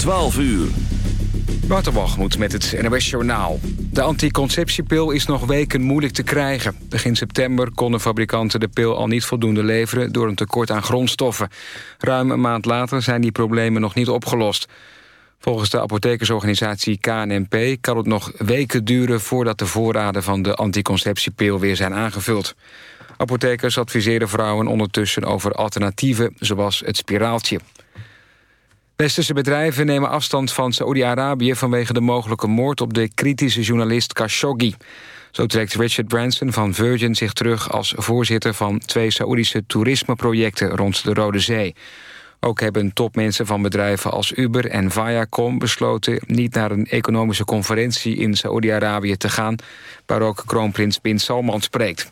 12 uur. Waterwalgemoed met het NOS Journaal. De anticonceptiepil is nog weken moeilijk te krijgen. Begin september konden fabrikanten de pil al niet voldoende leveren... door een tekort aan grondstoffen. Ruim een maand later zijn die problemen nog niet opgelost. Volgens de apothekersorganisatie KNNP kan het nog weken duren... voordat de voorraden van de anticonceptiepil weer zijn aangevuld. Apothekers adviseren vrouwen ondertussen over alternatieven... zoals het spiraaltje. Westerse bedrijven nemen afstand van Saoedi-Arabië... vanwege de mogelijke moord op de kritische journalist Khashoggi. Zo trekt Richard Branson van Virgin zich terug... als voorzitter van twee Saoedische toerismeprojecten rond de Rode Zee. Ook hebben topmensen van bedrijven als Uber en Viacom besloten... niet naar een economische conferentie in Saoedi-Arabië te gaan... waar ook kroonprins Bin Salman spreekt.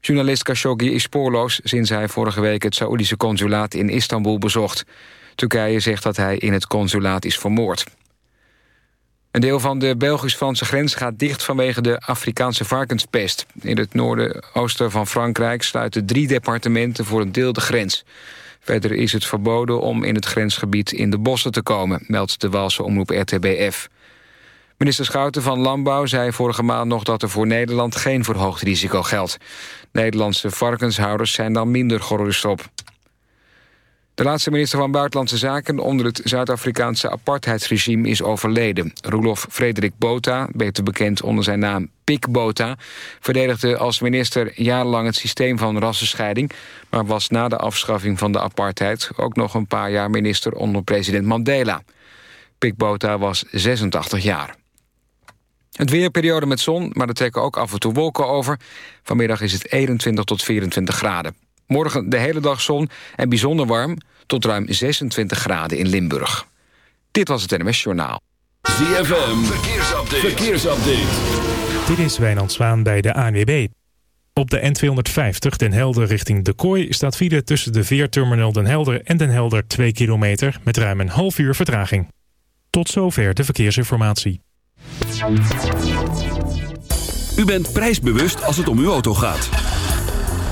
Journalist Khashoggi is spoorloos sinds hij vorige week... het Saoedische consulaat in Istanbul bezocht... Turkije zegt dat hij in het consulaat is vermoord. Een deel van de Belgisch-Franse grens gaat dicht vanwege de Afrikaanse varkenspest. In het noorden-oosten van Frankrijk sluiten drie departementen voor een deel de grens. Verder is het verboden om in het grensgebied in de bossen te komen, meldt de Walse omroep RTBF. Minister Schouten van Landbouw zei vorige maand nog dat er voor Nederland geen verhoogd risico geldt. Nederlandse varkenshouders zijn dan minder gerust op. De laatste minister van Buitenlandse Zaken onder het Zuid-Afrikaanse apartheidsregime is overleden. Roelof Frederik Botha, beter bekend onder zijn naam Pik Botha, verdedigde als minister jarenlang het systeem van rassenscheiding, maar was na de afschaffing van de apartheid ook nog een paar jaar minister onder president Mandela. Pik Botha was 86 jaar. Het weerperiode met zon, maar er trekken ook af en toe wolken over. Vanmiddag is het 21 tot 24 graden. Morgen de hele dag zon en bijzonder warm tot ruim 26 graden in Limburg. Dit was het NMS Journaal. ZFM, verkeersupdate. verkeersupdate. Dit is Wijnand Zwaan bij de ANWB. Op de N250 Den Helder richting De Kooi staat file tussen de veerterminal Den Helder en Den Helder 2 kilometer met ruim een half uur vertraging. Tot zover de verkeersinformatie. U bent prijsbewust als het om uw auto gaat.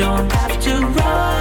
don't have to run.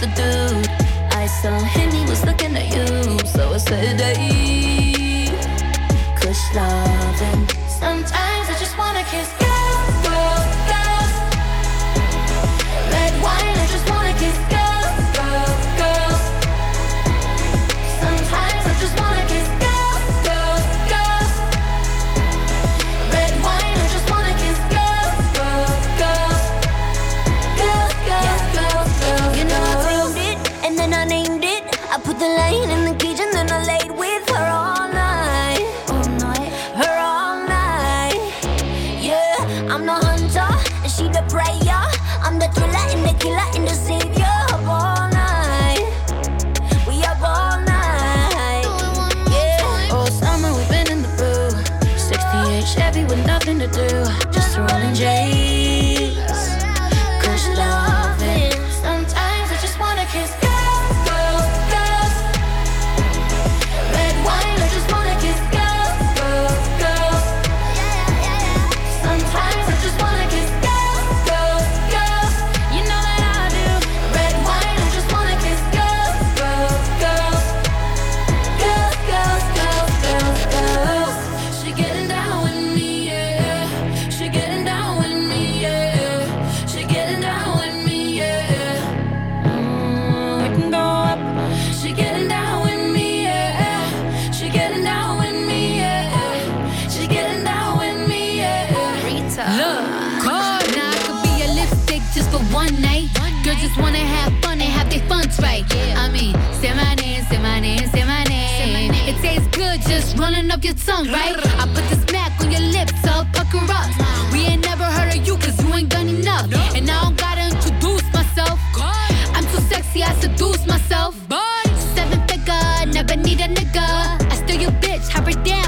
with the dude. I saw him, he was looking at you. So I said, hey, Kush loving. Sometimes I just wanna kiss you. up your tongue, right? I put this smack on your lips, so pucker up. We ain't never heard of you, cause you ain't done enough. And I don't gotta introduce myself. I'm too sexy, I seduce myself. Seven figure, never need a nigga. I steal your bitch, hop her down.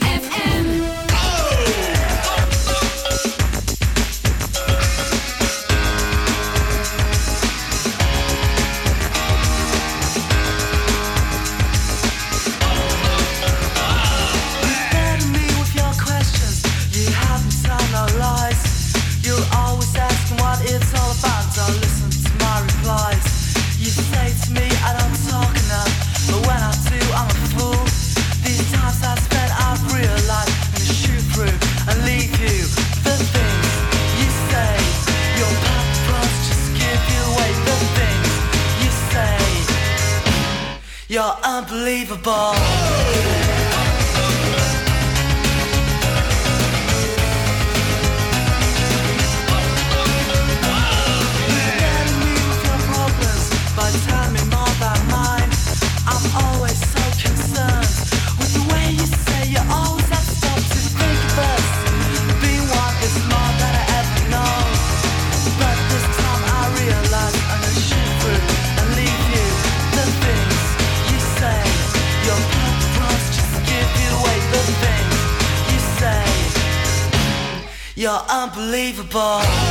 unbelievable. unbelievable.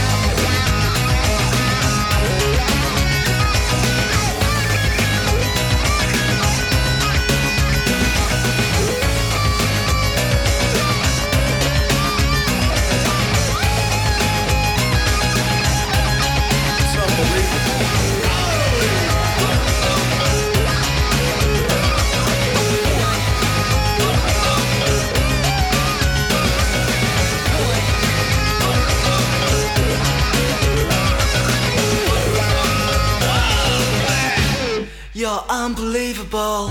Unbelievable.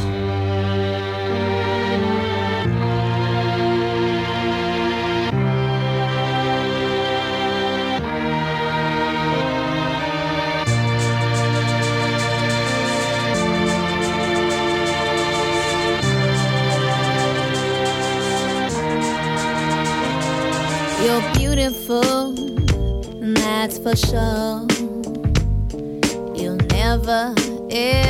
You're beautiful, that's for sure. You'll never. Ever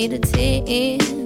me to tears.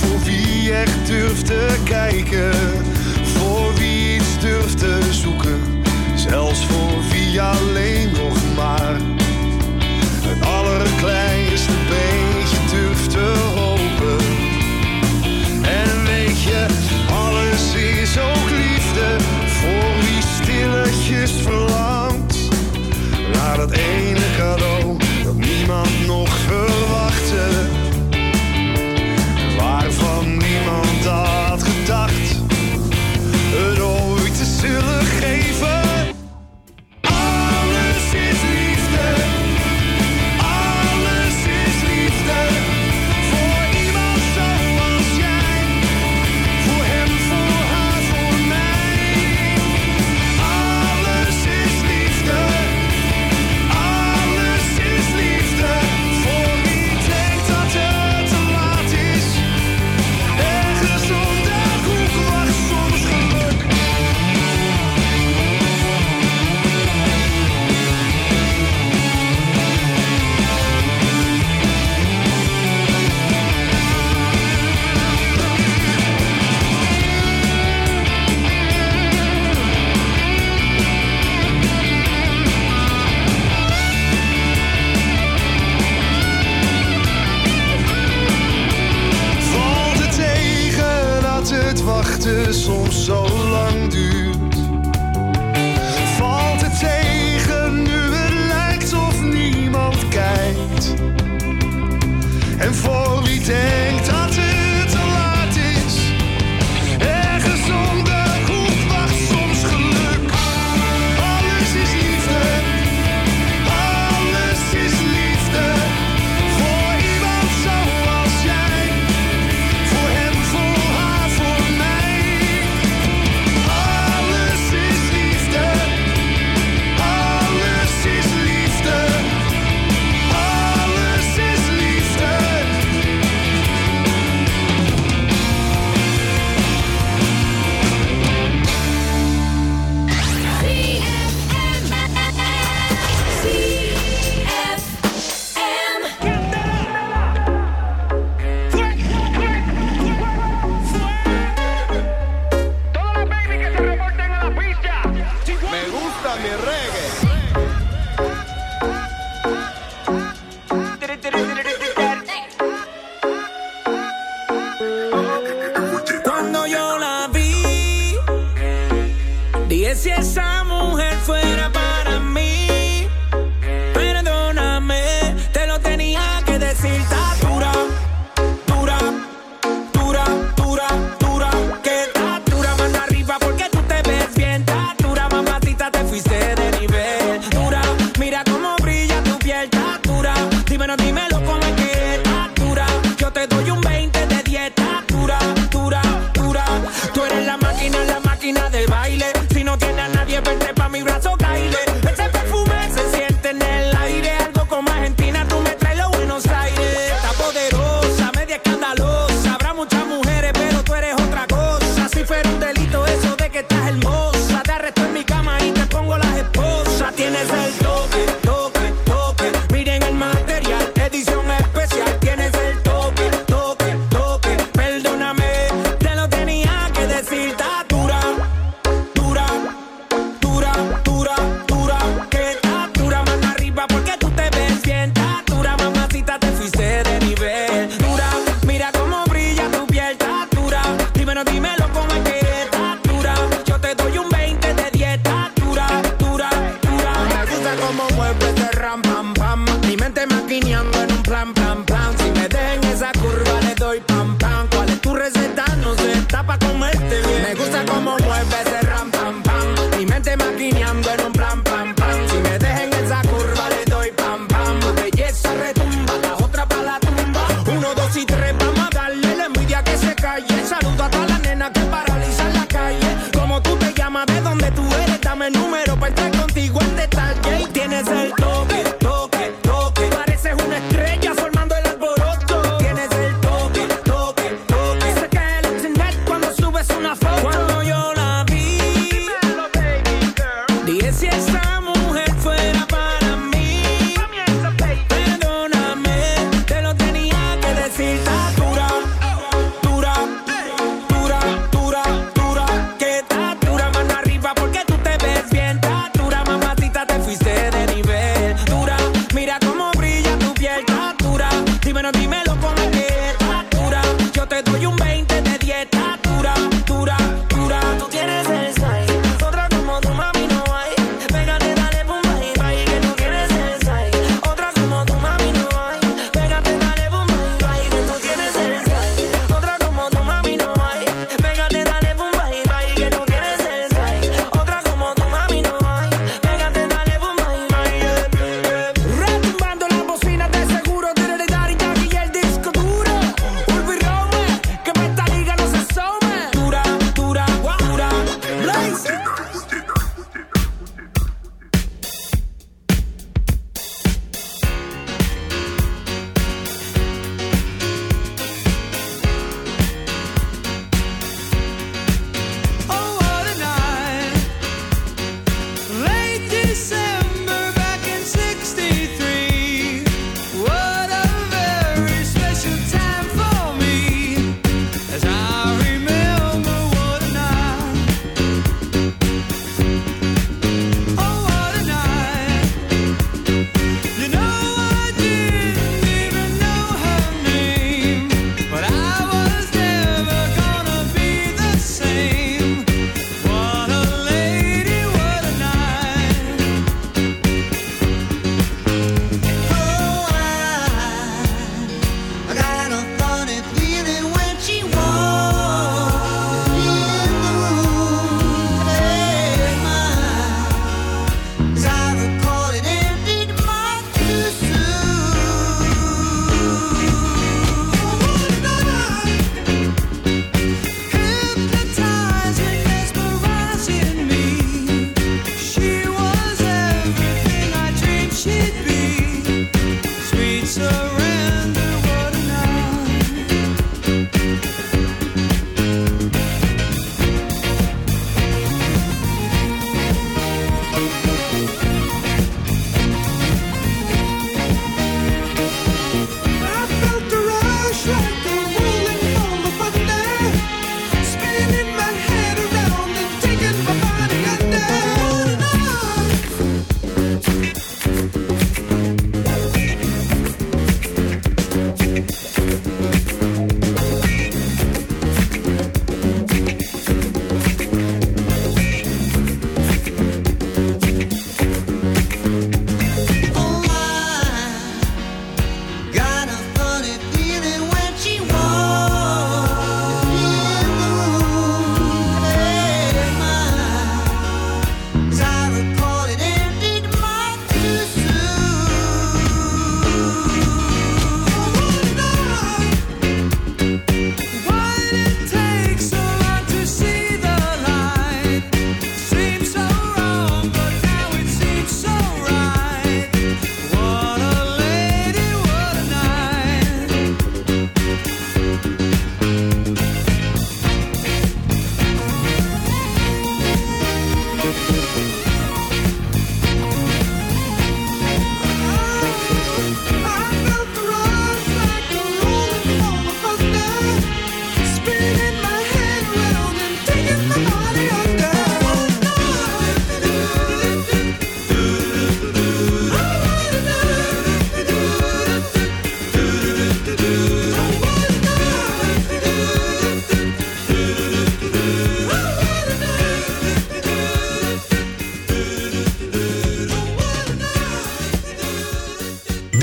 Voor wie echt durft te kijken, voor wie iets durft te zoeken.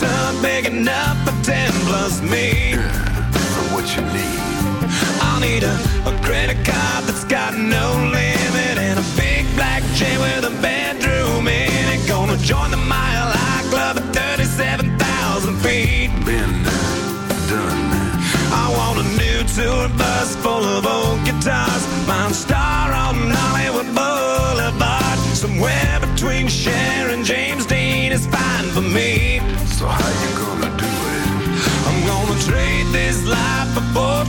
done picking up a ten plus me. Girl, for what you need. i need a, a credit card that's got no limit and a big black chain with a bedroom in it. Gonna join the mile.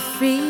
want